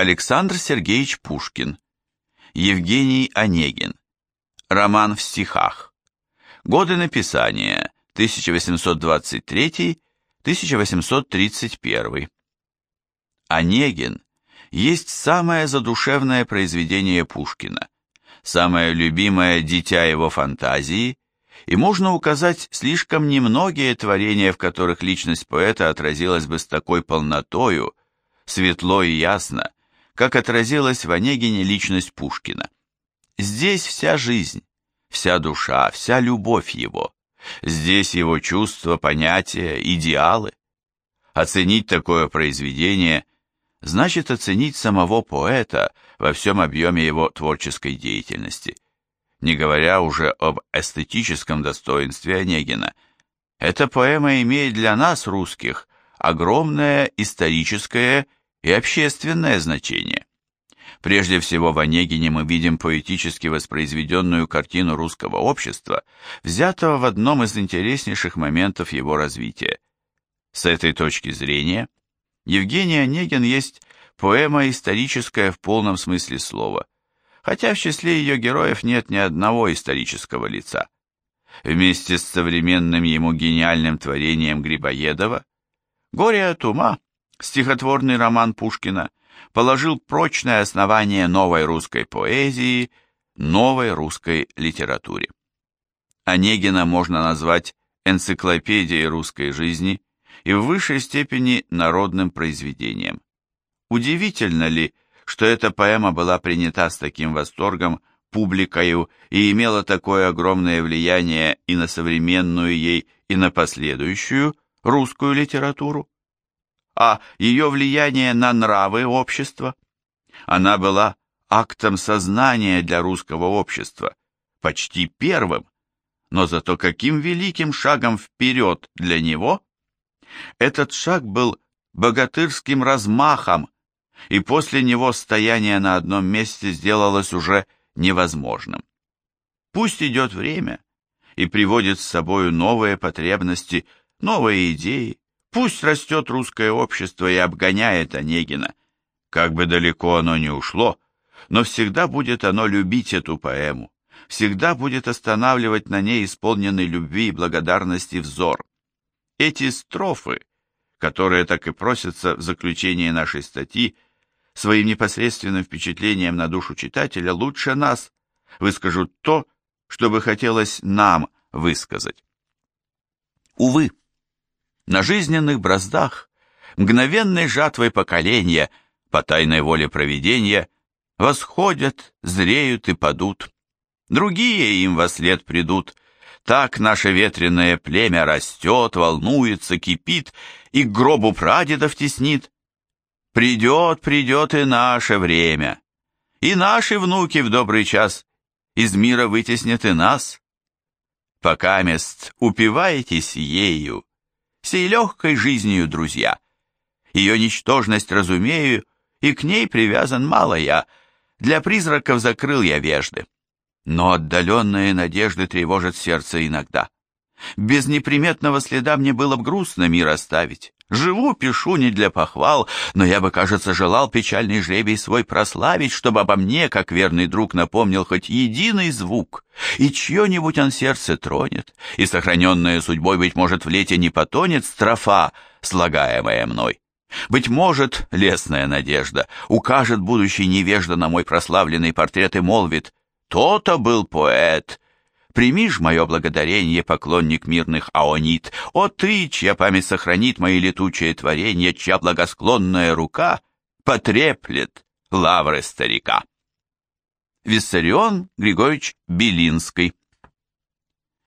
Александр Сергеевич Пушкин, Евгений Онегин, роман в стихах, годы написания. 1823-1831. Онегин есть самое задушевное произведение Пушкина, самое любимое дитя его фантазии, и можно указать слишком немногие творения, в которых личность поэта отразилась бы с такой полнотою, светло и ясно, как отразилась в Онегине личность Пушкина. Здесь вся жизнь, вся душа, вся любовь его. Здесь его чувства, понятия, идеалы. Оценить такое произведение значит оценить самого поэта во всем объеме его творческой деятельности. Не говоря уже об эстетическом достоинстве Онегина, эта поэма имеет для нас, русских, огромное историческое и общественное значение. Прежде всего в Онегине мы видим поэтически воспроизведенную картину русского общества, взятого в одном из интереснейших моментов его развития. С этой точки зрения Евгений Онегин есть поэма историческая в полном смысле слова, хотя в числе ее героев нет ни одного исторического лица. Вместе с современным ему гениальным творением Грибоедова «Горе от ума» стихотворный роман Пушкина положил прочное основание новой русской поэзии, новой русской литературе. Онегина можно назвать энциклопедией русской жизни и в высшей степени народным произведением. Удивительно ли, что эта поэма была принята с таким восторгом публикою и имела такое огромное влияние и на современную ей, и на последующую русскую литературу? А ее влияние на нравы общества. Она была актом сознания для русского общества, почти первым, но зато каким великим шагом вперед для него. Этот шаг был богатырским размахом, и после него стояние на одном месте сделалось уже невозможным. Пусть идет время и приводит с собою новые потребности, новые идеи, Пусть растет русское общество и обгоняет Онегина. Как бы далеко оно ни ушло, но всегда будет оно любить эту поэму, всегда будет останавливать на ней исполненный любви и благодарности взор. Эти строфы, которые так и просятся в заключении нашей статьи, своим непосредственным впечатлением на душу читателя лучше нас выскажут то, что бы хотелось нам высказать. Увы, на жизненных браздах, мгновенной жатвой поколения, по тайной воле провидения, восходят, зреют и падут. Другие им во след придут. Так наше ветреное племя растет, волнуется, кипит и к гробу прадедов теснит. Придет, придет и наше время, и наши внуки в добрый час из мира вытеснят и нас. Пока мест упиваетесь ею, сей легкой жизнью, друзья. Ее ничтожность разумею, и к ней привязан мало я, для призраков закрыл я вежды. Но отдаленные надежды тревожат сердце иногда. Без неприметного следа мне было бы грустно мир оставить. Живу, пишу не для похвал, но я бы, кажется, желал печальный жребий свой прославить, чтобы обо мне, как верный друг, напомнил хоть единый звук, и чье-нибудь он сердце тронет, и сохраненная судьбой, быть может, в лете не потонет строфа, слагаемая мной. Быть может, лесная надежда, укажет будущий невежда на мой прославленный портрет и молвит, «То-то был поэт, Прими ж мое благодарение, поклонник мирных аонит. О ты, чья память сохранит мои летучие творения, чья благосклонная рука потреплет лавры старика. Виссарион Григорьевич Белинский